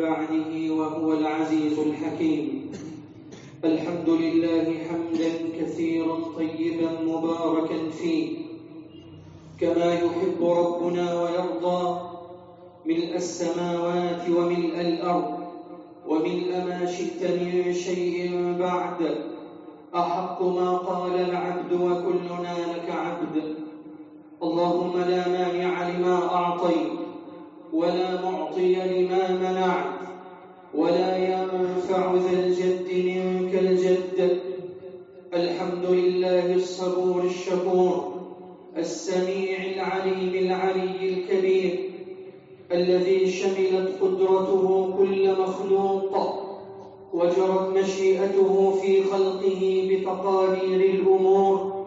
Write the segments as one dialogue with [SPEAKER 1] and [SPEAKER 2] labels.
[SPEAKER 1] بعده وهو العزيز الحكيم. الحمد لله حمدا كثيرا طيبا مباركا فيه. كما يحب ربنا ويرضى. ملء السماوات وملء الأرض. وملء ما شئت من شيء بعد. أحق ما قال العبد وكلنا لك عبد. اللهم لا مانع لما أعطيت. ولا معطي لما منعت ولا ينفع ذا الجد منك الجد. الحمد لله الصبور الشكور السميع العليم العلي الكبير الذي شملت قدرته كل مخلوق وجرت مشيئته في خلقه بتقادير الأمور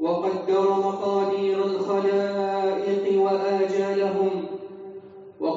[SPEAKER 1] وقدر مقادير الخلائق وآجالهم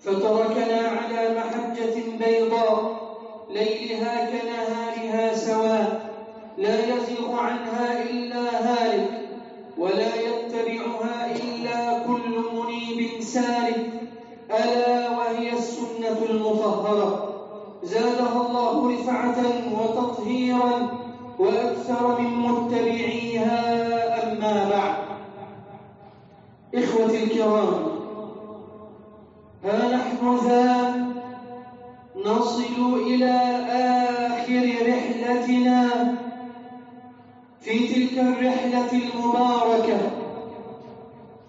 [SPEAKER 1] فتركنا على محجة بيضاء ليلها كنهارها سواء لا يزيغ عنها إلا هالك ولا يتبعها إلا كل منيب سالك. ألا وهي السنة المطهرة. زادها الله رفعة وتطهيرا وأكثر من متبعيها أما بعد. إخوتي الكرام ها نحن ذا نصل إلى آخر رحلتنا في تلك الرحلة المباركة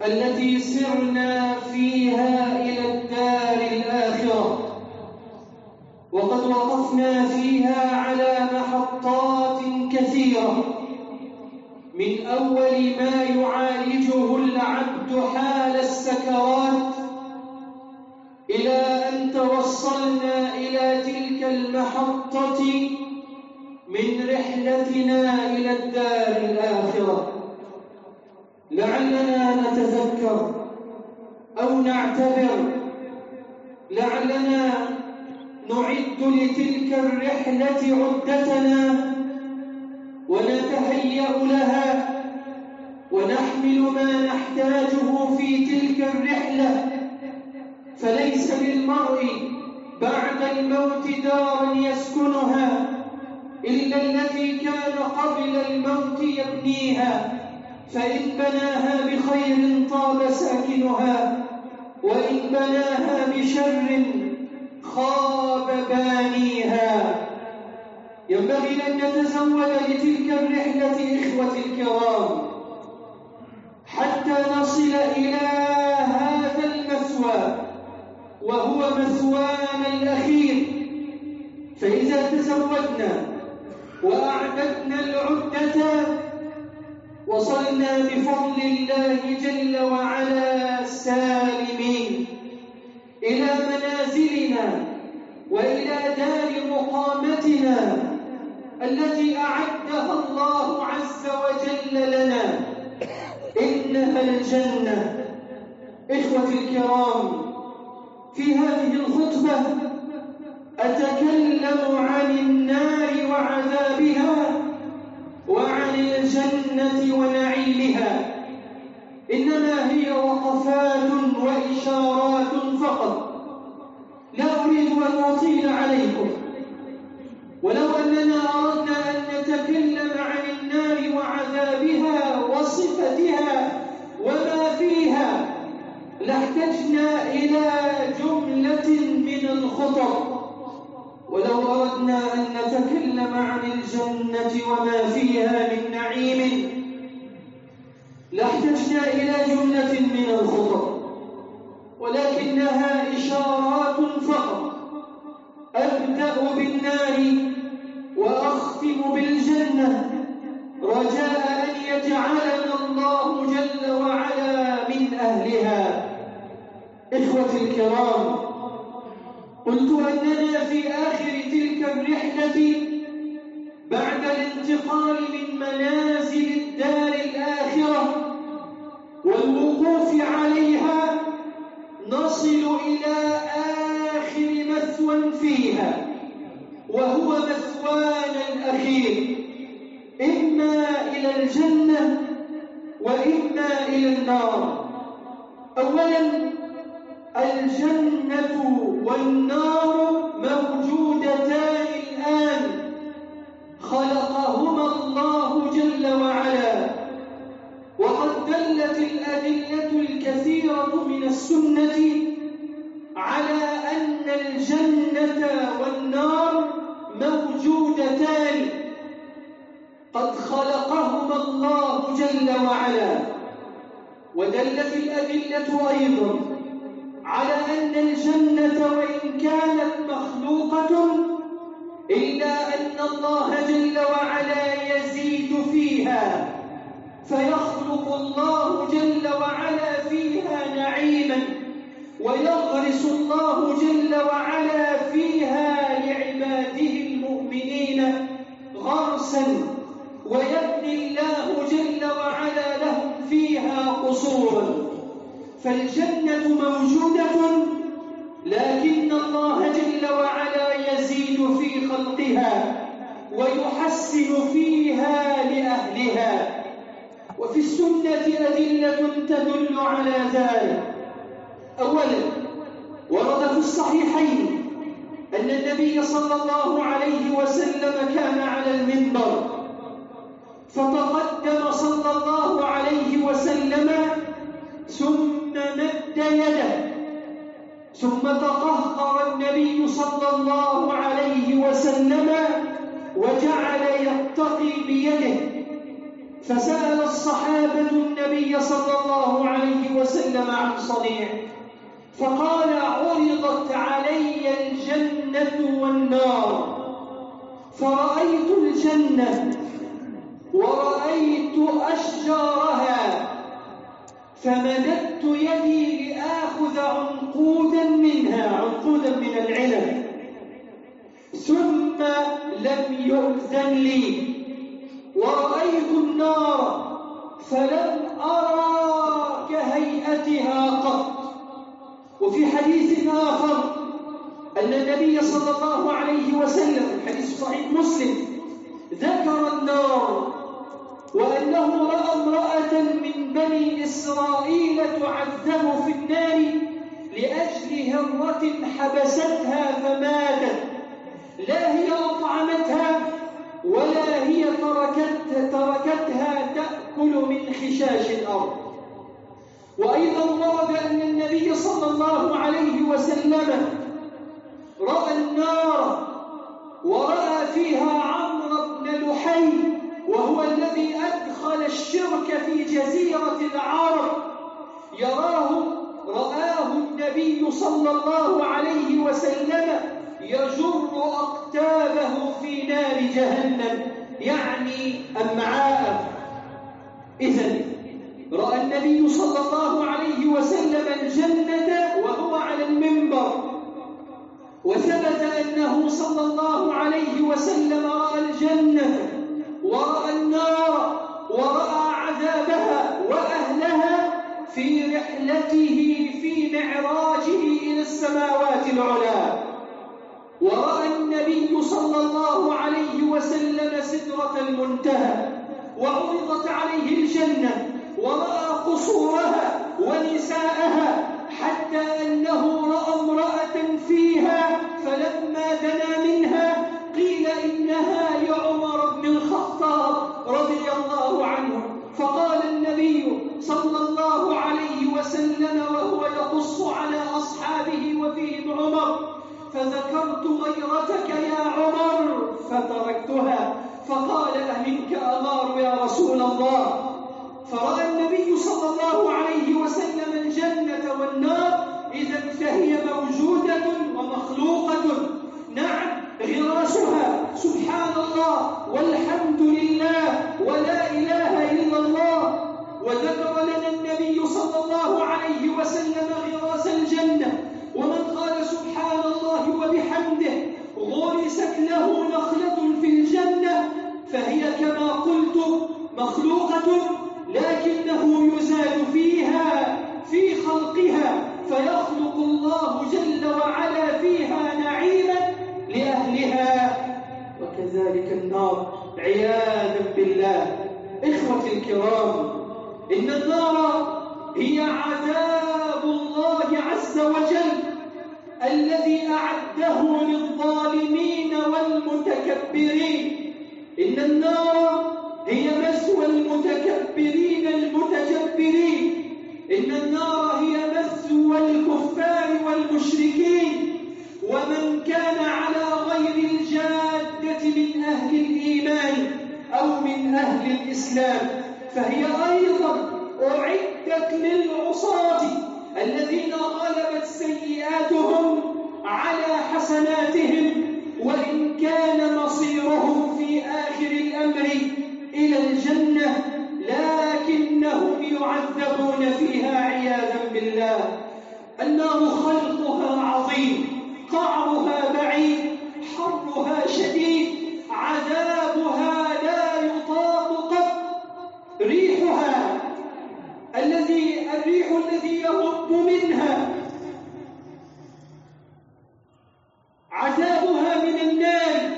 [SPEAKER 1] التي سرنا فيها إلى الدار الآخرة. وقد وقفنا فيها على محطات كثيرة. من أول ما يعالجه العبد حال السكرات إلى أن توصلنا إلى تلك المحطة من رحلتنا إلى الدار الآخرة. لعلنا نتذكر أو نعتبر لعلنا نعد لتلك الرحلة عدتنا ونتهيأ لها ونحمل ما نحتاجه في تلك الرحلة. فليس للمرء بعد الموت دارا يسكنها إلا التي كان قبل الموت يبنيها فإن بناها بخير طاب ساكنها وإن بناها بشر خاب بانيها. ينبغي أن نتزود لتلك الرحلة إخوة الكرام حتى نصل إلى هذا المثوى. وهو مثوانا الأخير. فإذا تزودنا وأعددنا العدة وصلنا بفضل الله جل وعلا سالمين إلى منازلنا وإلى دار مقامتنا التي أعدها الله عز وجل لنا. إنها الجنة. إخوتي الكرام في هذه الخطبة أتكلم عن النار وعذابها وعن الجنة ونعيمها. إنما هي وقفات وإشارات فقط. لا أريد أن أطيل عليكم. ولو أننا أردنا أن نتكلم عن النار وعذابها وصفتها وما فيها لاحتجنا إلى جملة من الخطر. ولو أردنا أن نتكلم عن الجنة وما فيها من نعيم لاحتجنا إلى جملة من الخطر. ولكنها إشارات فقط. أبدأ بالنار وأختم بالجنة. رجاء أن يجعلنا الله جل وعلا من أهلها. إخوتي الكرام قلت أننا في آخر تلك الرحلة بعد الانتقال من منازل الدار الآخرة والوقوف عليها نصل إلى آخر مثوى فيها وهو مثوانا الأخير. إما إلى الجنة وإما إلى النار. أولا الجنة والنار موجودتان الآن. خلقهما الله جل وعلا. وقد دلت الأدلة الكثيرة من السنة على أن الجنة والنار موجودتان. قد خلقهما الله جل وعلا. ودلت الأدلة أيضا على أن الجنة وإن كانت مخلوقة إلا أن الله جل وعلا يزيد فيها فيخلق الله جل وعلا فيها نعيما ويغرس الله جل وعلا فيها لعباده المؤمنين غرسا ويبني الله جل وعلا لهم فيها قصورا. فالجنة موجودة لكن الله جل وعلا يزيد في خلقها ويحسن فيها لأهلها. وفي السنة أدلة تدل على ذلك. أولا ورد في الصحيحين أن النبي صلى الله عليه وسلم كان على المنبر. فتقدم صلى الله عليه وسلم ثم مد يده ثم تقهقر النبي صلى الله عليه وسلم وجعل يتقي بيده. فسأل الصحابة النبي صلى الله عليه وسلم عن صنيع فقال عرضت علي الجنة والنار فرأيت الجنة ورأيت أشجارها فمددت يدي لآخذ عنقودا منها عنقودا من العنب ثم لم يؤذن لي. ورأيت النار فلم أرى كهيئتها قط. وفي حديث آخر أن النبي صلى الله عليه وسلم حديث صحيح مسلم ذكر النار وأنه رأى امرأة من بني إسرائيل تعذب في النار لأجل هرة حبستها فماتت. لا هي أطعمتها ولا هي تركت تركتها تأكل من خشاش الأرض. وأيضا ورد أن النبي صلى الله عليه وسلم رأى النار ورأى فيها عمرو بن لحي وهو الذي أدخل الشرك في جزيرة العرب. يراه رآه النبي صلى الله عليه وسلم يجر أقتابه في نار جهنم. يعني أمعاءه إذا رأى النبي صلى الله عليه وسلم الجنة وهو على المنبر. وثبت أنه صلى الله عليه وسلم رأى الجنة. ورأى النار ورأى عذابها وأهلها في رحلته في معراجه إلى السماوات العلى. ورأى النبي صلى الله عليه وسلم سدرة المنتهى وعرضت عليه الجنة ورأى قصورها ونساءها حتى أنه رأى امرأة فيها فلما دنا منها قيل إنها بن الخطاب رضي الله عنه فقال النبي صلى الله عليه وسلم وهو يقص على أصحابه وفيهم عمر فذكرت غيرتك يا عمر فتركتها. فقال أمنك أغار يا رسول الله. فرأى النبي صلى الله عليه وسلم الجنة والنار إذا فهي موجودة ومخلوقة. نعم غراسها سبحان الله والحمد لله ولا إله إلا الله. وذكر لنا النبي صلى الله عليه وسلم غراس الجنة. ومن قال سبحان الله وبحمده غرست له نخلة في الجنة فهي كما قلت مخلوقة لكنه يزاد فيها في خلقها فيخلق الله جل وعلا فيها لأهلها وكذلك النار عياذا بالله. إخوتي الكرام إن النار هي عذاب الله عز وجل الذي أعده للظالمين والمتكبرين. إن النار هي مسوى المتكبرين المتجبرين. إن النار هي مسوى الكفار والمشركين. ومن كان على غير الجادة من أهل الإيمان أو من أهل الإسلام فهي أيضا أعدت للعصاة الذين غلبت سيئاتهم على حسناتهم وإن كان مصيرهم في آخر الأمر إلى الجنة لكنهم يعذبون فيها عياذا بالله. النار خلقها عظيم. قعرها بعيد حرها شديد عذابها لا يطاق قط. ريحها الذي الريح الذي يهب منها. عذابها من النار.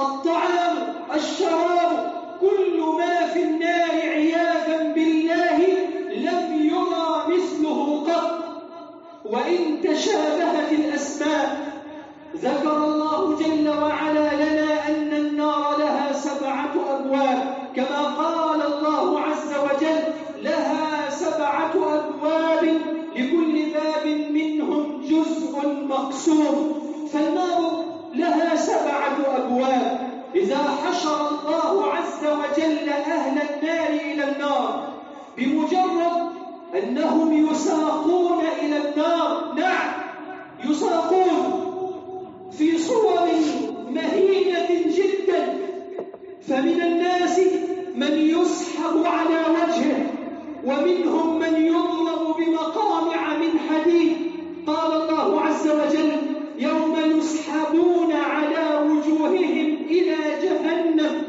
[SPEAKER 1] الطعام الشراب كل ما في النار عياذا بالله لم يرى مثله قط. وإن تشابهت الأسماء ذكر الله جل وعلا لنا أن النار لها سبعة أبواب كما قال الله عز وجل لها سبعة أبواب لكل باب منهم جزء مقسوم فالنار لها سبعة أبواب إذا حشر الله عز وجل أهل النار إلى النار بمجرد أنهم يساقون إلى النار نعم يساقون في صور مهينة جدا فمن الناس من يسحب على وجهه ومنهم من يضرب بمقامع من حديد قال الله عز وجل يوم يسحبون على وجوههم إلى جهنم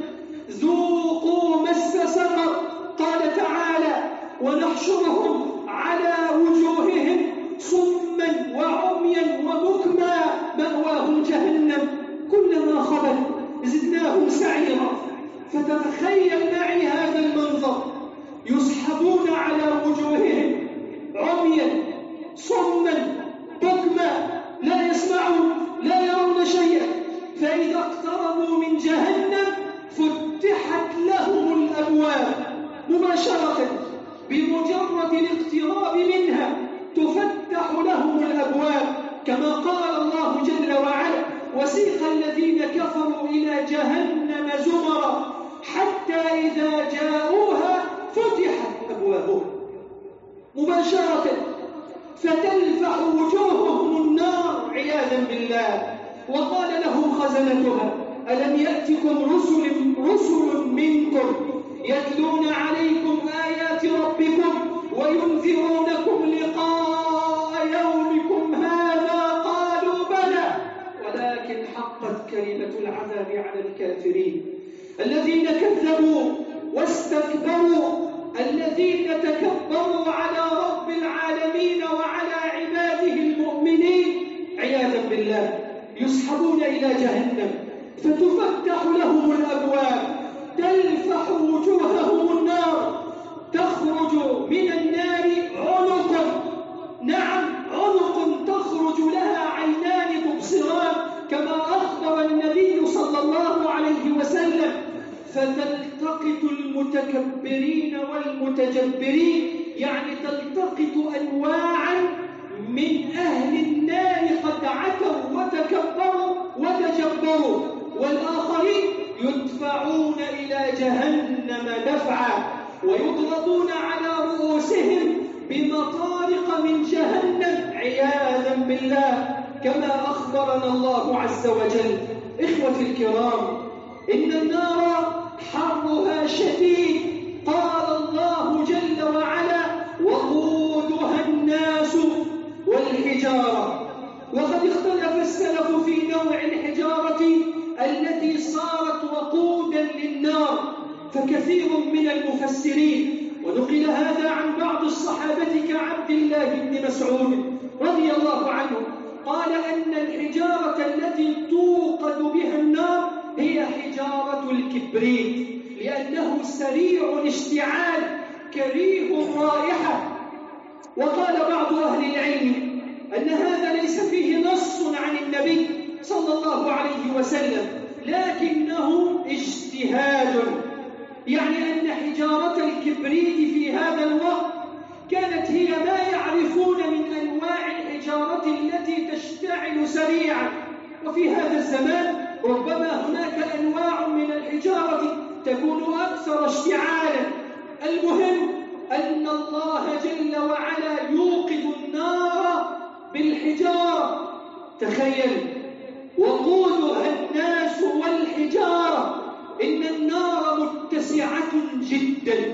[SPEAKER 1] ذوقوا مس سقر قال تعالى ونحشرهم على وجوههم صما وعميا وبكما مأواهم جهنم كلما خبت زدناهم سعيرا فتتخيل معي هذا المنظر؟ يسحبون على وجوههم عميا صما بكما لا يسمعون لا يرون شيئا. فإذا اقتربوا من جهنم فتحت لهم الأبواب مباشرة بمجرد الاقتراب منها تفتح لهم الأبواب. كما قال الله جل وعلا وسيق الذين كفروا إلى جهنم زمرا حتى إذا جاءوها فتحت أبوابها مباشرة فتلفح وجوههم النار عياذا بالله. وقال لهم خزنتها ألم يأتكم رسل, رسل منكم يتلون عليكم آيات ربكم وينذرونكم لقاء يومكم هذا؟ قالوا بلى. ولكن حقت كلمة العذاب على الكافرين. الذين كذبوا واستكبروا الذين تكبروا على رب العالمين وعلى عباده المؤمنين عياذا بالله يسحبون إلى جهنم فتفتح لهم الأبواب تلفح وجوههم النار تخرج من النار عنق نعم عنق تخرج لها عينان تبصران كما أخبر النبي صلى الله عليه وسلم. فتلتقط المتكبرين والمتجبرين يعني تلتقط أنواعا من أهل النار قد عتوا وتكبروا وتجبروا والآخرين يدفعون إلى جهنم دفعا ويضربون على رؤوسهم بمطارق من جهنم عياذا بالله. كما أخبرنا الله عز وجل إخوتي الكرام إن النار حرها شديد. قال الله جل وعلا وقودها الناس والحجارة. وقد اختلف السلف في نوع الحجارة التي صارت وقودا للنار فكثير من المفسرين ونقل هذا عن بعض الصحابة كعبد الله بن مسعود رضي الله عنه قال أن الحجارة التي توقد بها النار هي حجارة الكبريت لأنه سريع الاشتعال كريه الرائحة وقال بعض أهل العلم أن هذا ليس فيه نص عن النبي صلى الله عليه وسلم لكنه اجتهاد. يعني أن حجارة الكبريت في هذا الوقت كانت هي ما يعرفون من أنواع الحجارة التي تشتعل سريعا. وفي هذا الزمان ربما هناك أنواع من الحجارة تكون أكثر اشتعالا. المهم أن الله جل وعلا يوقد النار بالحجارة. تخيل. وقودها الناس والحجارة. إن النار متسعة جدا.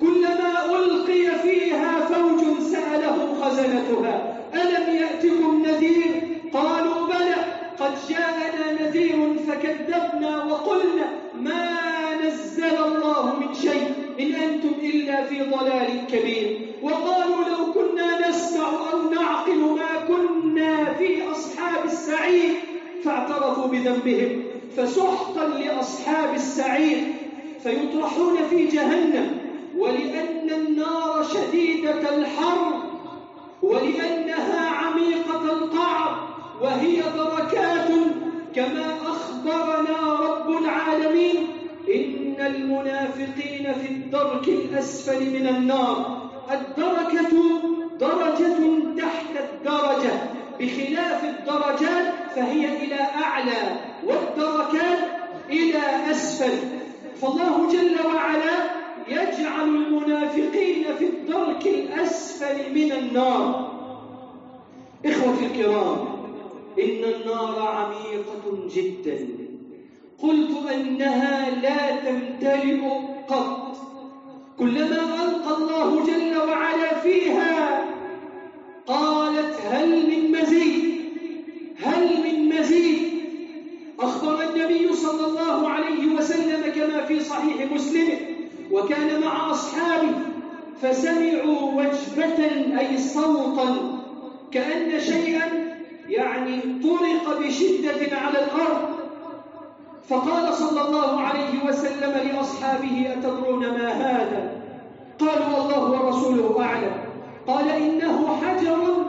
[SPEAKER 1] كلما ألقي فيها فوج سألهم خزنتها. ألم يأتكم نذير؟ قالوا بلى. قد جاءنا نذير فكذبنا وقلنا ما نزل الله من شيء إن أنتم إلا في ضلال كبير. وقالوا لو كنا نسمع أو نعقل ما كنا في أصحاب السعير فاعترفوا بذنبهم فسحقا لأصحاب السعير فيطرحون في جهنم ولأن النار شديدة الحر ولأنها عميقة القعر وهي دركات كما أخبرنا رب العالمين. إن المنافقين في الدرك الأسفل من النار. الدركة درجة تحت الدرجة. بخلاف الدرجات فهي إلى أعلى والدركات إلى أسفل. فالله جل وعلا يجعل المنافقين في الدرك الأسفل من النار. إخوتي الكرام إن النار عميقة جدا. قلت أنها لا تمتلئ قط. كلما ألقى الله جل وعلا فيها قالت هل من مزيد؟ هل من مزيد؟ أخبر النبي صلى الله عليه وسلم كما في صحيح مسلم وكان مع أصحابه فسمعوا وجبة أي صوتا كأن شيئا يعني طرق بشدة على الأرض. فقال صلى الله عليه وسلم لأصحابه أتدرون ما هذا؟ قالوا الله ورسوله أعلم. قال إنه حجر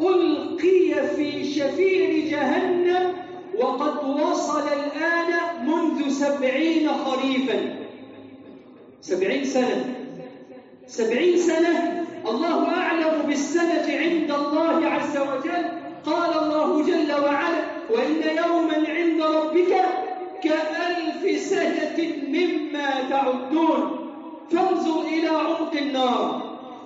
[SPEAKER 1] ألقي في شفير جهنم وقد وصل الآن منذ سبعين خريفا سبعين سنة. سبعين سنة. الله أعلم بالسنة عند الله عز وجل. قال الله جل وعلا وإن يوما عند ربك كألف سنة مما تعدون فانظر إلى عمق النار.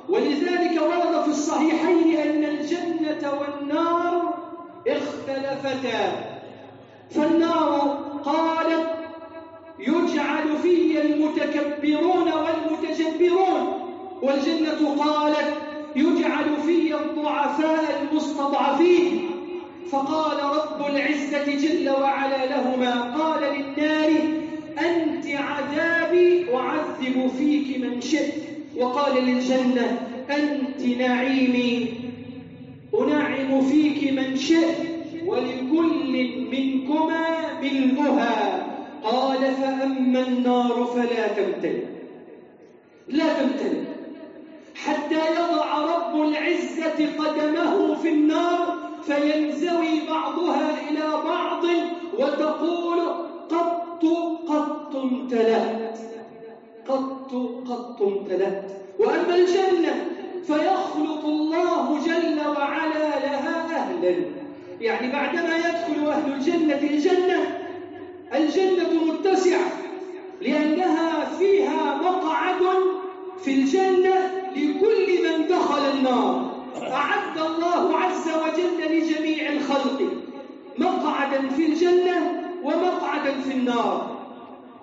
[SPEAKER 1] ولذلك ورد في الصحيحين أن الجنة والنار اختلفتا. فالنار قالت يجعل في المتكبرون والمتجبرون. والجنة قالت يجعل في الضعفاء المستضعفين. فقال رب العزة جل وعلا لهما قال للنار أنت عذابي أعذب فيك من شئت. وقال للجنة أنت نعيمي أنعم فيك من شئت ولكل منكما ملؤها قال فأما النار فلا تمتلئ. لا تمتلئ. حتى يضع رب العزة قدمه في النار فينزوي بعضها إلى بعض وتقول قط قط امتلأت. قط قط امتلأت. وأما الجنة فيخلق الله جل وعلا لها أهلا. يعني بعدما يدخل أهل الجنة الجنة الجنة متسعة لأنها فيها مقعد في الجنة لكل من دخل النار. أعد الله عز وجل لجميع الخلق. مقعدا في الجنة ومقعدا في النار.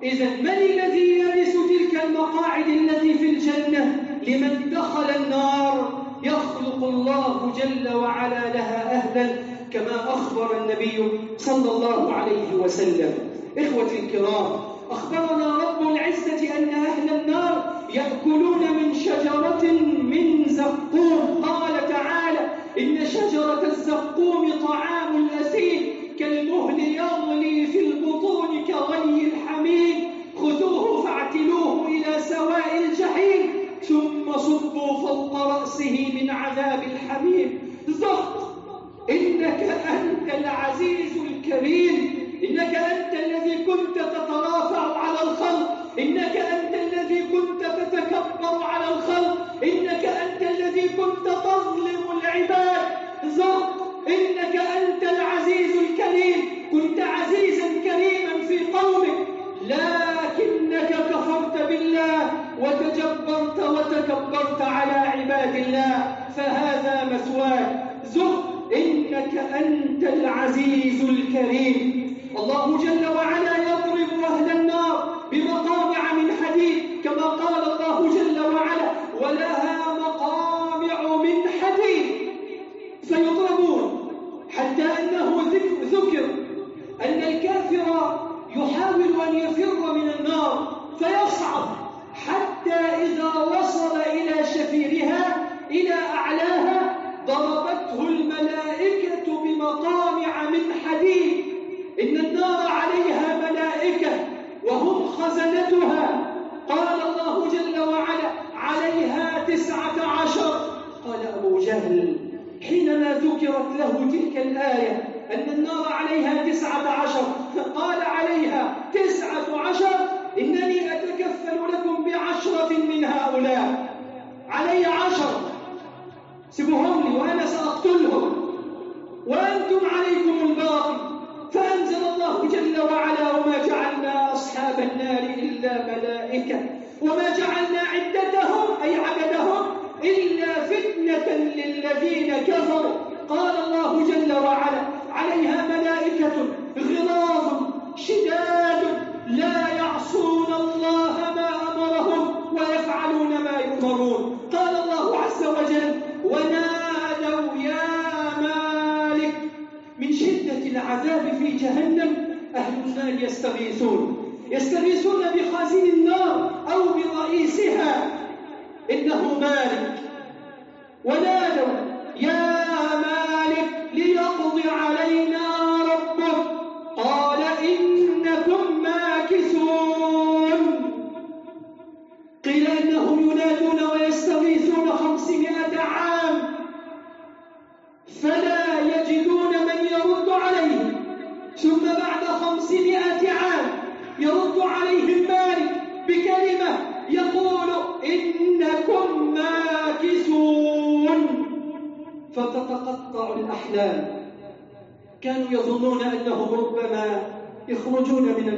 [SPEAKER 1] إذا من الذي يرث تلك المقاعد التي في الجنة؟ لمن دخل النار. يخلق الله جل وعلا لها أهلا كما أخبر النبي صلى الله عليه وسلم. إخوتي الكرام أخبرنا رب العزة أن أهل النار يأكلون من شجرة من زقوم. قال تعالى إن شجرة الزقوم طعام الأثيم. كالمهل يغلي في البطون كغلي الحميم. خذوه فاعتلوه إلى سواء الجحيم. ثم صبوا فوق رأسه من عذاب الحميم. ذق إنك أنت العزيز الكريم إنك أنت الذي كنت تترافع على الخلق. إنك أنت الذي كنت تتكبر على الخلق. إنك أنت الذي كنت تظلم العباد. ذق إنك أنت العزيز الكريم. كنت عزيزا كريما في قومك. لكنك كفرت بالله وتجبرت وتكبرت على عباد الله. فهذا مثواك ذق إنك أنت العزيز الكريم. الله جل وعلا يضرب أهل النار بمقامع من حديد كما قال الله جل وعلا ولها مقامع من حديد فيضربون حتى أنه ذكر أن الكافر يحاول أن يفر من النار فيصعد حتى إذا وصل إلى شفيرها إلى أعلاها ضربته خزنتها قال الله جل وعلا عليها تسعة عشر. قال أبو جهل حينما ذكرت له تلك الآية أن النار عليها تسعة عشر قال عليها تسعة عشر إنني أتكفل لكم بعشرة من هؤلاء. علي عشر. سيبوهم لي وأنا سأقتلهم. وأنتم عليكم الباقي. فأنزل الله جل وعلا وما جعلنا أصحاب النار إلا ملائكة وما جعلنا عدتهم أي عددهم إلا فتنة للذين كفروا. قال الله جل وعلا عليها ملائكة غلاظ شداد لا يعصون الله ما أمرهم ويفعلون ما يؤمرون. قال الله عز وجل ونادوا يا من شدة العذاب في جهنم أهل النار يستغيثون. يستغيثون بخازن النار أو برئيسها. إنه مالك. ونادوا يا مالك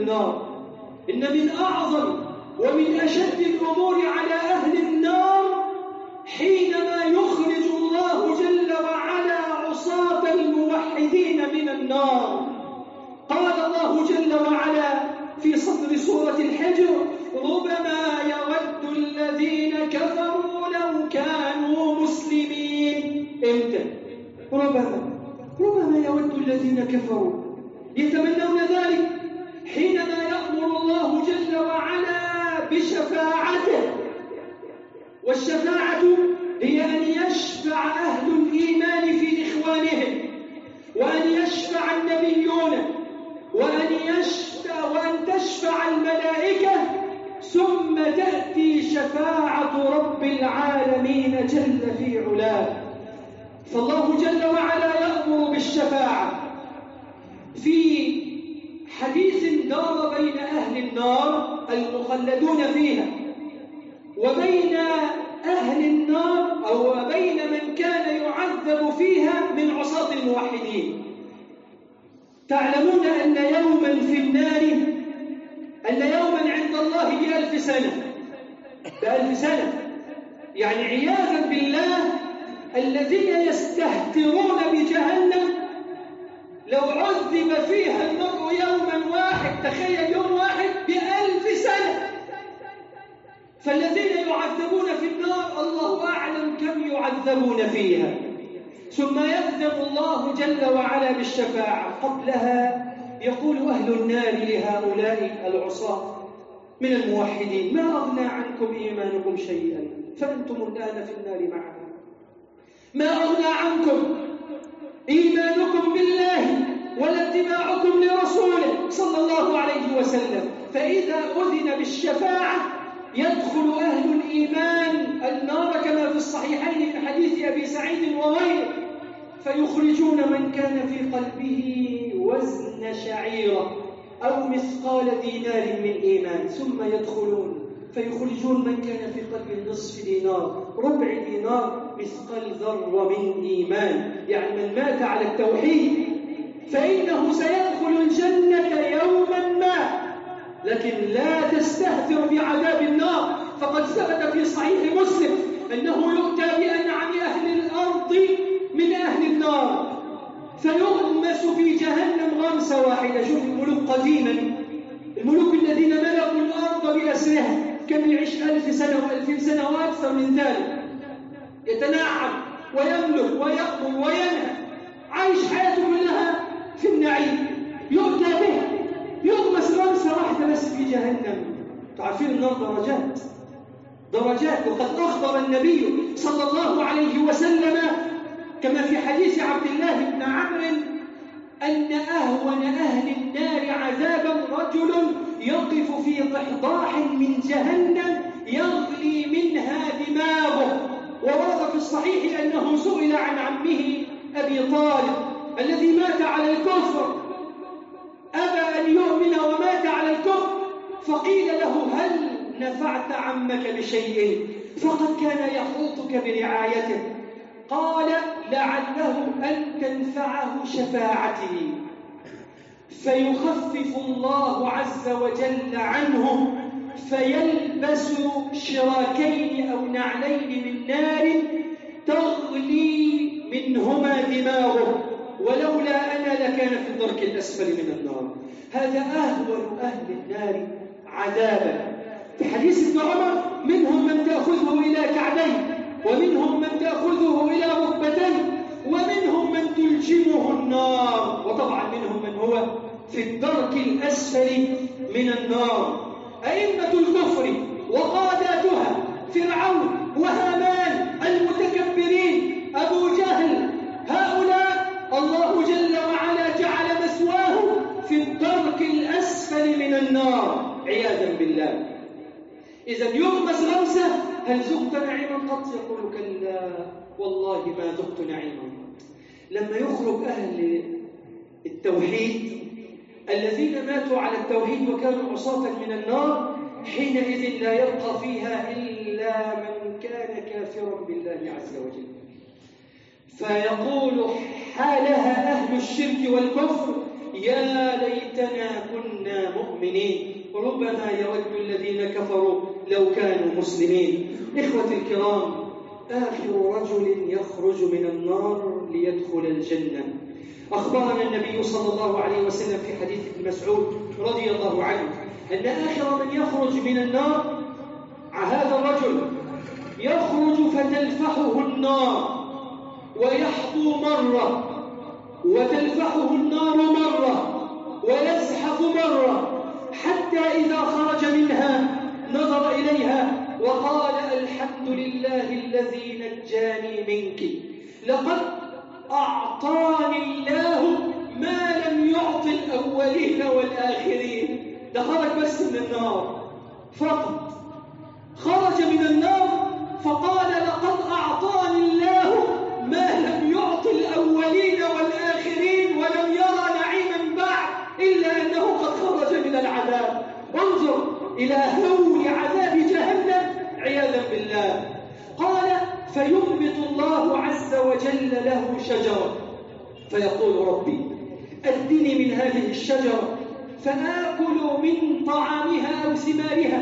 [SPEAKER 1] viendo العالمين جل في علاه. فالله جل وعلا يأمر بالشفاعة. في حديث دار بين أهل النار المخلدون فيها وبين أهل النار أو بين من كان يعذب فيها من عصاة الموحدين. تعلمون أن يوما في النار أن يوما عند الله بألف سنة. بألف سنة. يعني عياذا بالله الذين يستهترون بجهنم لو عذب فيها المرء يوما واحد تخيل يوم واحد بألف سنة. فالذين يعذبون في النار الله أعلم كم يعذبون فيها. ثم يأذن الله جل وعلا بالشفاعة قبلها. يقول أهل النار لهؤلاء العصاة من الموحدين ما أغنى عنكم إيمانكم شيئا؟ فأنتم الآن في النار معنا. ما أغنى عنكم إيمانكم بالله ولا اتباعكم لرسوله صلى الله عليه وسلم. فإذا أذن بالشفاعة يدخل أهل الإيمان النار كما في الصحيحين من حديث أبي سعيد وغيره. فيخرجون من كان في قلبه وزن شعيرة أو مثقال دينار من إيمان. ثم يدخلون. فيخرجون من كان في قلبه نصف دينار ربع دينار مثقال ذرة من إيمان. يعني من مات على التوحيد فإنه سيدخل الجنة يوما ما. لكن لا تستهتر بعذاب النار. فقد ثبت في صحيح مسلم أنه يؤتى بأنعم أهل الأرض من أهل النار. فيغمس في جهنم غمسة واحدة. شوف الملوك قديما. الملوك الذين ملكوا الأرض بأسرها كم يعيش ألف سنة وألفين سنة وأكثر من ذلك. يتنعم ويملك ويأمر وينهى. عايش حياته كلها في النعيم. يؤتى به. يغمس غمسة واحدة بس في جهنم. تعرفين النار درجات. درجات. وقد أخبر النبي صلى الله عليه وسلم كما في حديث عبد الله بن عمرو أن أهون أهل النار عذابا رجل يقف في ضحضاح من جهنم يغلي منها دماغه. وورد في الصحيح أنه سئل عن عمه أبي طالب الذي مات على الكفر. أبى أن يؤمن ومات على الكفر. فقيل له هل نفعت عمك بشيء؟ فقد كان يحوطك برعايته. قال لعله أن تنفعه شفاعته فيخفف الله عز وجل عنه فيلبس شراكين أو نعلين من نار تغلي منهما دماغه. ولولا أنا لكان في الدرك الأسفل من النار. هذا أهون أهل النار عذابا. في حديث ابن عمر منهم من تأخذه إلى كعبيه ومنهم من تأخذه إلى ركبتيه ومنهم من تلجمه النار. وطبعا منهم من هو في الدرك الأسفل من النار. أئمة الكفر وقاداتها فرعون وهامان المتكبرين أبو جهل هؤلاء الله جل وعلا جعل مسواه في الدرك الأسفل من النار. عياذا بالله. إذا يغمس غمسة هل ذقت نعيما قط؟ يقول كلا والله ما ذقت نعيما. لما يخرج أهل التوحيد الذين ماتوا على التوحيد وكانوا عصاة من النار حينئذ لا يبقى فيها إلا من كان كافرا بالله عز وجل. فيقول حالها أهل الشرك والكفر يا ليتنا كنا مؤمنين. ربما يود الذين كفروا لو كانوا مسلمين. إخوتي الكرام آخر رجل يخرج من النار ليدخل الجنة. أخبرنا النبي صلى الله عليه وسلم في حديث ابن مسعود رضي الله عنه أن آخر من يخرج من النار هذا الرجل يخرج فتلفحه النار ويحظو مرة وتلفحه النار مرة ويزحف مرة حتى إذا خرج منها نظر إليها وقال الحمد لله الذي نجاني منك. لقد أعطاني الله ما لم يعط الأول الأولين والآخرين. ده خرج بس من النار. فقط. خرج من النار فقال لقد أعطاني الله ما لم يعط الأولين والآخرين ولم يرى نعيما بعد إلا أنه قد خرج من العذاب. انظر. إلى هول عذاب جهنم عياذا بالله. قال فينبت الله عز وجل له شجرة. فيقول ربي أدني من هذه الشجرة فآكل من طعامها أو ثمارها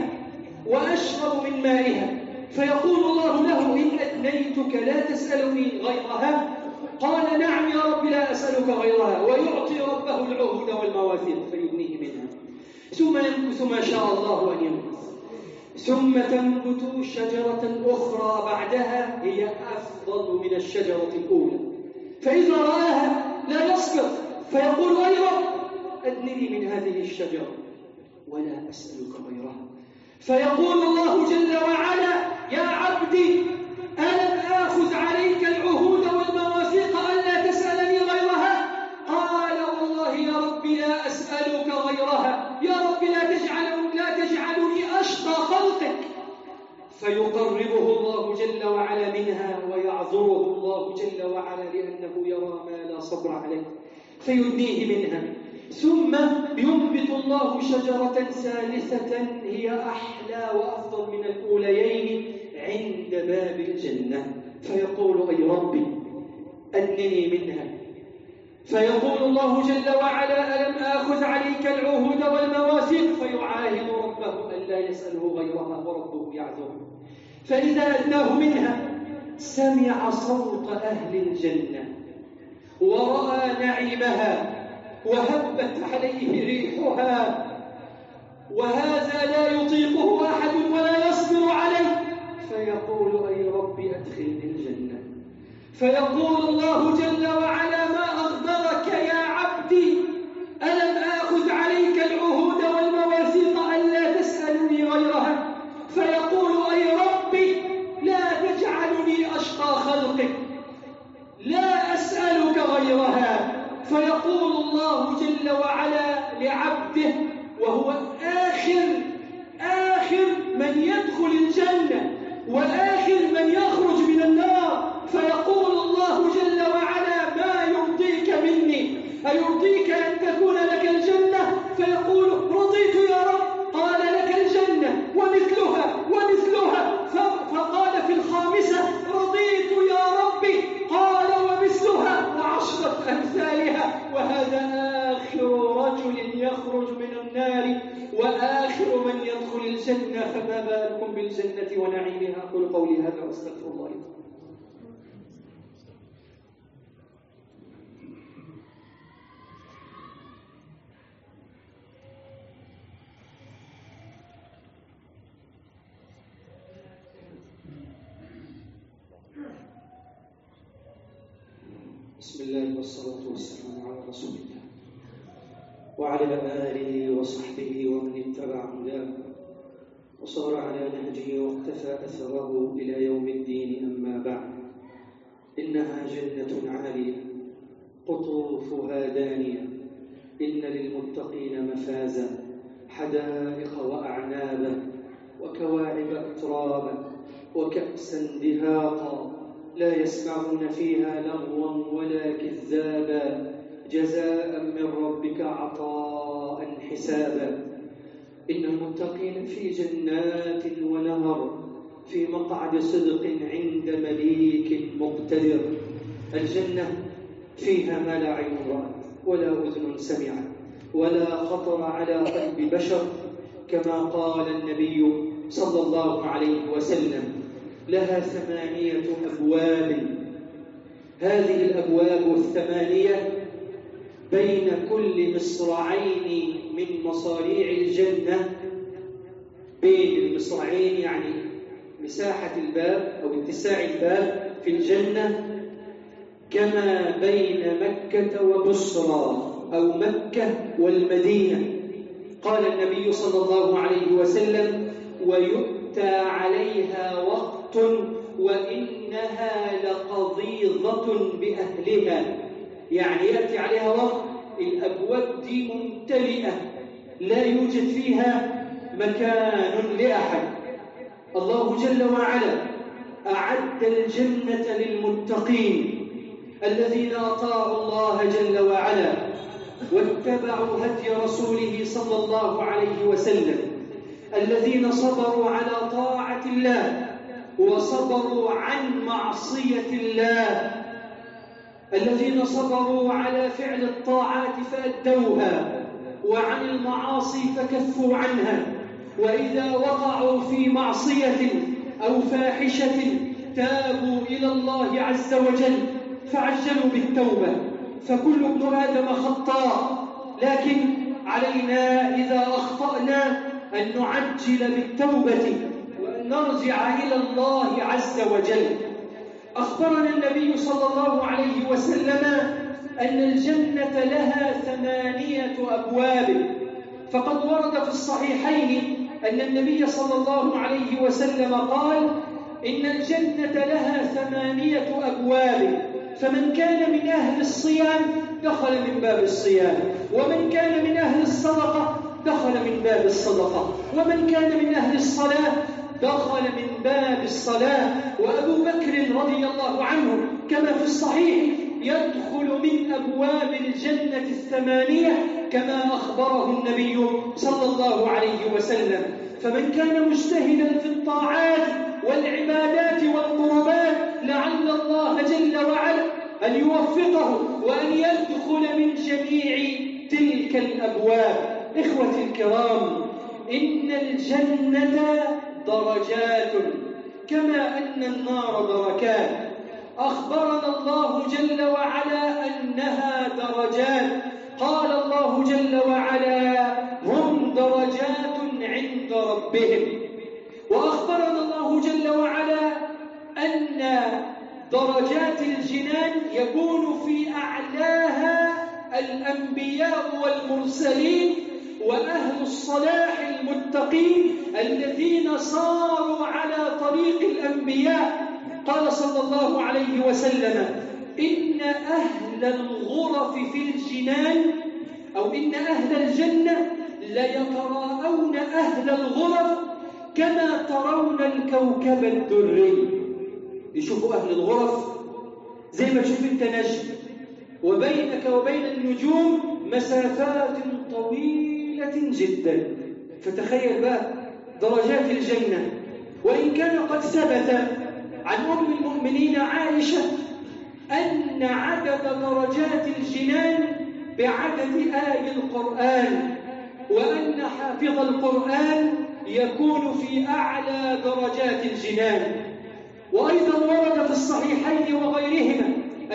[SPEAKER 1] وأشرب من مائها. فيقول الله له إن أدنيتك لا تسألني غيرها. قال نعم يا رب لا أسألك غيرها. ويعطي ربه منها ثم يمكث ما شاء الله أن يمكث. ثم تنبت شجرة أخرى بعدها هي أفضل من الشجرة الأولى. فإذا رآها لا يصبر فيقول أي رب أدنني من هذه الشجرة ولا أسألك غيرها. فيقول الله جل وعلا يا عبدي ألم آخذ عليك العهود والمواثيق ألا تسألني غيرها؟ قال والله يا رب لا أسألك غيرها يا رب لا تجعل لا تجعلني أشقى خلقك فيقربه الله جل وعلا منها ويعذره الله جل وعلا لأنه يرى ما لا صبر عليه فيدنيه منها. ثم ينبت الله شجرة ثالثة هي أحلى وأفضل من الأوليين عند باب الجنة. فيقول أي ربي أنني منها. فيقول الله جل وعلا ألم آخذ عليك العهود والمواثيق؟ فيعاهد ربه أن لا يسأله غيرها وربه يعذره. فإذا أدناه منها سمع صوت أهل الجنة ورأى نعيمها وهبت عليه ريحها وهذا لا يطيقه أحد ولا يصبر عليه فيقول أي رب أدخلني الجنة فيقول الله جل وعلا ما أغدرك يا عبدي ألم آخذ عليك العهود والمواثيق ألا تسألني غيرها فيقول أي ربي لا تجعلني أشقى خلقك لا أسألك غيرها فيقول الله جل وعلا لعبده وهو آخر آخر من يدخل الجنة وآخر من يخرج من النار فيقول الله جل وعلا ما يرضيك مني أيرضيك أن تكون لك الجنة فيقول رضيت يا رب قال لك الجنة ومثلها ومثلها فقال في الخامسة رضيت يا ربي قال ومثلها وعشرة أمثالها وهذا آخر رجل يخرج من النار وآخر من يدخل الجنة فما بالكم بالجنة ونعيمها أقول قولي هذا وأستغفر الله لكم بسم الله والصلاة والسلام على رسول الله وعلى آله وصحبه ومن اتبع هداه. وصار على نهجه واقتفى أثره إلى يوم الدين أما بعد. إنها جنة عالية. قطوفها دانية إن للمتقين مفازا. حدائق وأعنابا. وكواعب أترابا. وكأسا دهاقا. لا يسمعون فيها لغوا ولا كذابا. جزاء من ربك عطاء حسابا. إن المتقين في جنات ونهر. في مقعد صدق عند مليك مقتدر. الجنة فيها ما لا عين رأت ولا أذن سمعت ولا خطر على قلب بشر كما قال النبي صلى الله عليه وسلم لها ثمانية أبواب. هذه الأبواب الثمانية بين كل مصرعين من مصاريع الجنة. بين المصرعين يعني مساحة الباب أو اتساع الباب في الجنة كما بين مكة وبصرى أو مكة والمدينة. قال النبي صلى الله عليه وسلم ويؤتى عليها وقت وإنها لقضيضة بأهلها. يعني يأتي عليها وقت الأبواب دي ممتلئة لا يوجد فيها مكان لأحد. الله جل وعلا أعد الجنة للمتقين الذين أطاعوا الله جل وعلا واتبعوا هدي رسوله صلى الله عليه وسلم الذين صبروا على طاعة الله وصبروا عن معصية الله الذين صبروا على فعل الطاعات فأدوها وعن المعاصي فكفوا عنها وإذا وقعوا في معصية أو فاحشة تابوا إلى الله عز وجل فعجلوا بالتوبة. فكل ابن آدم خطاء. لكن علينا إذا أخطأنا أن نعجل بالتوبة وأن نرجع إلى الله عز وجل. أخبرنا النبي صلى الله عليه وسلم أن الجنة لها ثمانية أبواب. فقد ورد في الصحيحين أن النبي صلى الله عليه وسلم قال إن الجنة لها ثمانية أبواب فمن كان من أهل الصيام دخل من باب الصيام ومن كان من أهل الصدقة دخل من باب الصدقة ومن كان من أهل الصلاة دخل من باب الصلاة. وأبو بكر رضي الله عنه كما في الصحيح يدخل من أبواب الجنة الثمانية كما أخبره النبي صلى الله عليه وسلم. فمن كان مجتهدا في الطاعات والعبادات والقربات لعل الله جل وعلا أن يوفقه وأن يدخل من جميع تلك الأبواب. إخوتي الكرام إن الجنة درجات كما أن النار دركات أخبرنا الله جل وعلا أنها درجات. قال الله جل وعلا هم درجات عند ربهم. وأخبرنا الله جل وعلا أن درجات الجنان يكون في أعلاها الأنبياء والمرسلين وأهل الصلاح المتقين الذين صاروا على طريق الأنبياء. قال صلى الله عليه وسلم إن أهل الغرف في الجنان أو إن أهل الجنة ليتراءون أهل الغرف كما ترون الكوكب الدري. يشوفوا أهل الغرف زي ما تشوف أنت نجم. وبينك وبين النجوم مسافات طويلة جدا. فتخيل بقى درجات الجنة. وإن كان قد ثبت عن أم المؤمنين عائشة أن عدد درجات الجنان بعدد آي القرآن وأن حافظ القرآن يكون في أعلى درجات الجنان. وأيضا ورد في الصحيحين وغيرهما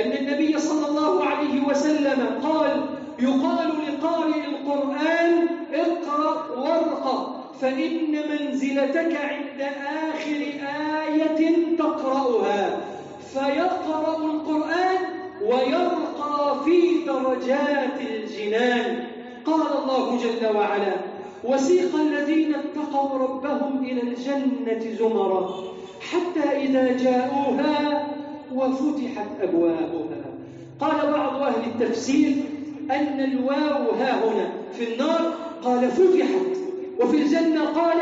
[SPEAKER 1] أن النبي صلى الله عليه وسلم قال يقال لقارئ القرآن اقرأ وارقى فإن منزلتك عند آخر آية تقرأها. فيقرأ القرآن ويرقى في درجات الجنان. قال الله جل وعلا وسيق الذين اتقوا ربهم إلى الجنة زمرا حتى إذا جاءوها وفتحت أبوابها. قال بعض أهل التفسير أن الواو ها هنا في النار قال فتحت وفي الجنة قال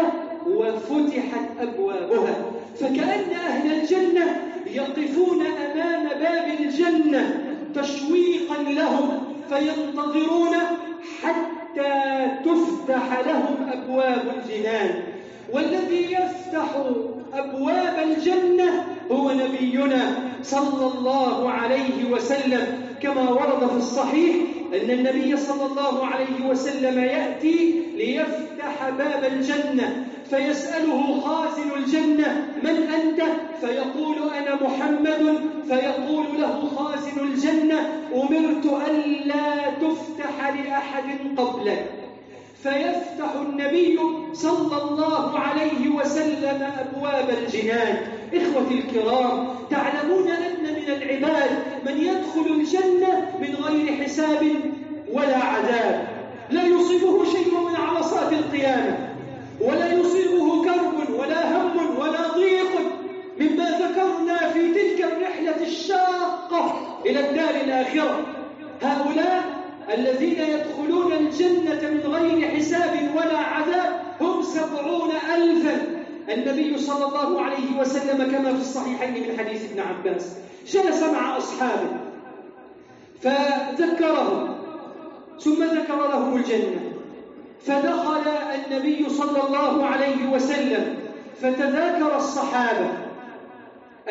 [SPEAKER 1] وفتحت أبوابها. فكأن أهل الجنة يقفون أمام باب الجنة تشويقا لهم فينتظرون حتى تفتح لهم أبواب الجنان. والذي يفتح أبواب الجنة هو نبينا صلى الله عليه وسلم. كما ورد في الصحيح أن النبي صلى الله عليه وسلم يأتي ليفتح باب الجنة. فيسأله خازن الجنة من أنت؟ فيقول أنا محمد. فيقول له خازن الجنة أمرت ألا تفتح لأحد قبلك. فيفتح النبي صلى الله عليه وسلم أبواب الجنان. إخوتي الكرام تعلمون أن من العباد من يدخل الجنة من غير حساب ولا عذاب. لا يصيبه شيء من عرصات القيامة. ولا يصيبه كرب ولا هم ولا ضيق مما ذكرنا في تلك الرحلة الشاقة إلى الدار الآخرة. هؤلاء الذين الجنة من غير حساب ولا عذاب هم سبعون ألفا. النبي صلى الله عليه وسلم كما في الصحيحين من حديث ابن عباس جلس مع أصحابه فذكرهم ثم ذكر لهم الجنة. فدخل النبي صلى الله عليه وسلم فتذاكر الصحابة.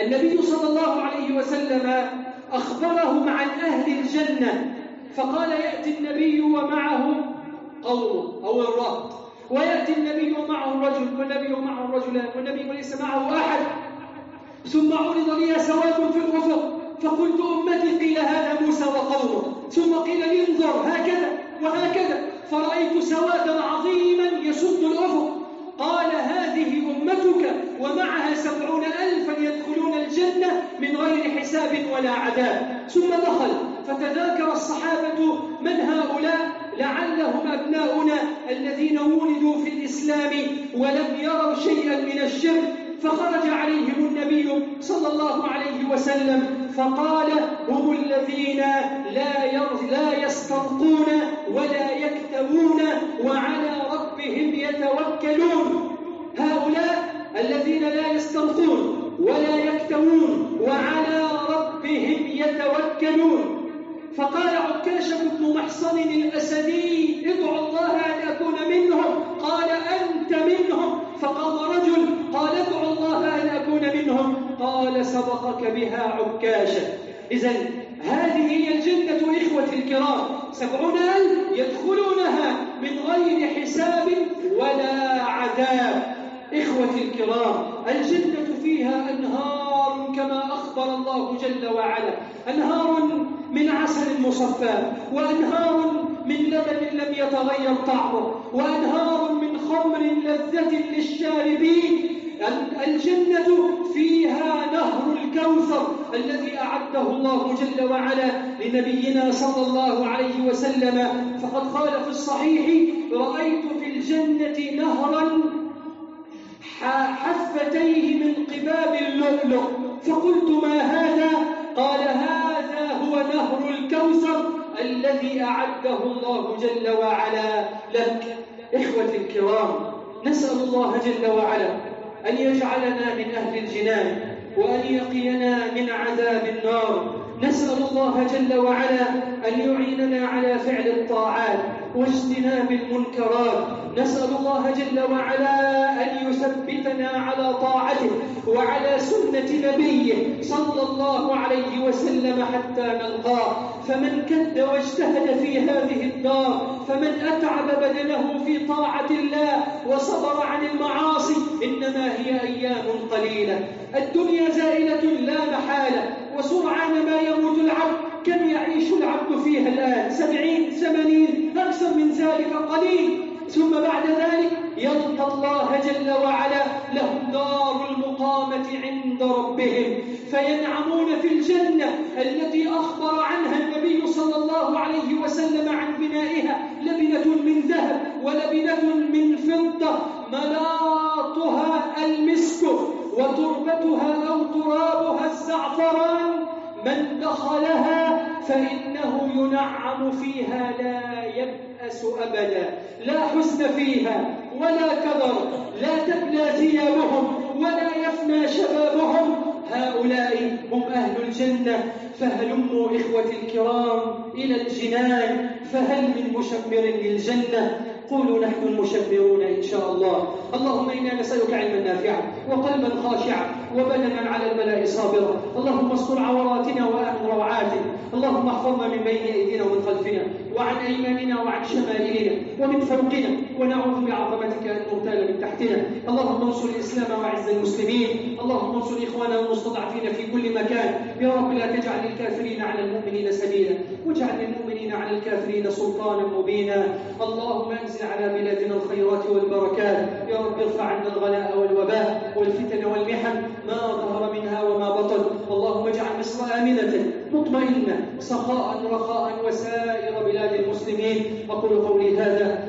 [SPEAKER 1] النبي صلى الله عليه وسلم أخبرهم عن أهل الجنة فقال يأتي النبي ومعه قومه أو الرهط ويأتي النبي ومعه الرجل والنبي ومعه الرجلان والنبي وليس معه أحد. ثم عرض لي سواد في الأفق فقلت أمتي قيل هذا موسى وقومه. ثم قيل لي انظر هكذا وهكذا. فرأيت سوادا عظيما يسد الأفق قال هذه أمتك ومعها سبعون ألفا يدخلون الجنة من غير حساب ولا عذاب. ثم دخل. فتذاكر الصحابة من هؤلاء لعلهم أبناؤنا الذين ولدوا في الإسلام ولم يروا شيئا من الشرك. فخرج عليهم النبي صلى الله عليه وسلم فقال هم الذين لا لا يسترقون ولا يكتبون وعلى ربهم يتوكلون. هؤلاء الذين لا يسترقون ولا يكتبون وعلى ربهم يتوكلون. فقال عكاشة بن محصن الأسدي ادعو الله أن أكون منهم. قال أنت منهم. فقام رجل قال ادعو الله أن أكون منهم. قال سبقك بها عكاشة. إذا هذه هي الجنة إخوة الكرام. سبعون ألف يدخلونها من غير حساب ولا عذاب. إخوة الكرام الجنة فيها أنهار كما أخبر الله جل وعلا. أنهار من عسل مصفى وأنهار من لبن لم يتغير طعمه وأنهار من خمر لذة للشاربين. الجنة فيها نهر الكوثر الذي أعده الله جل وعلا لنبينا صلى الله عليه وسلم. فقد قال في الصحيح رأيت في الجنة نهرا حفتيه من قباب اللؤلؤ فقلت ما هذا؟ قال هذا هو نهر الكوثر الذي أعده الله جل وعلا لك. إخوة الكرام نسأل الله جل وعلا أن يجعلنا من أهل الجنان وأن يقينا من عذاب النار. نسأل الله جل وعلا أن يعيننا على فعل الطاعات واجتناب المنكرات. نسأل الله جل وعلا أن يثبتنا على طاعته وعلى سنة نبيه صلى الله عليه وسلم حتى نلقاه. فمن كد واجتهد في هذه الدار فمن أتعب بدنه في طاعة الله وصبر عن المعاصي إنما هي أيام قليلة. الدنيا زائلة لا محالة. وسرعان ما يموت العبد. كم يعيش العبد فيها الآن؟ سبعين ثمانين أكثر من ذلك قليل. ثم بعد ذلك يلقى الله جل وعلا لهم دار المقامة عند ربهم. فينعمون في الجنة التي أخبر عنها النبي صلى الله عليه وسلم عن بنائها. لبنة من ذهب ولبنة من فضة. ملاطها المسك. وتربتها أو ترابها الزعفران من دخلها فإنه ينعم فيها لا يبأس أبدا. لا حزن فيها ولا كبر لا تبلى ثيابهم ولا يفنى شبابهم. هؤلاء هم أهل الجنة. فهلموا إخوة الكرام إلى الجنان؟ فهل من مشمر للجنة؟ قولوا نحن المشمرون إن شاء الله. اللهم إنا نسألك علما نافعا وقلبا خاشعا وبدنا على البلاء صابرا. اللهم استر عوراتنا وآمن روعاتنا. اللهم احفظنا من بين أيدينا ومن خلفنا وعن أيماننا وعن شمائلنا ومن فوقنا. ونعوذ بعظمتك أن نغتال من تحتنا. اللهم انصر الإسلام وعز المسلمين. اللهم انصر إخواننا المستضعفين في كل مكان. يا رب لا تجعل الكافرين على المؤمنين سبيلا. واجعل للمؤمنين على الكافرين سلطانا مبينا. اللهم انزل على بلادنا الخيرات والبركات. يا رب ارفع عنا الغلاء والوباء والفتن والمحن. ما ظهر منها وما بطن. اللهم اجعل مصر آمنة مطمئنة سخاء رخاء وسائر بلاد المسلمين. أقول قولي هذا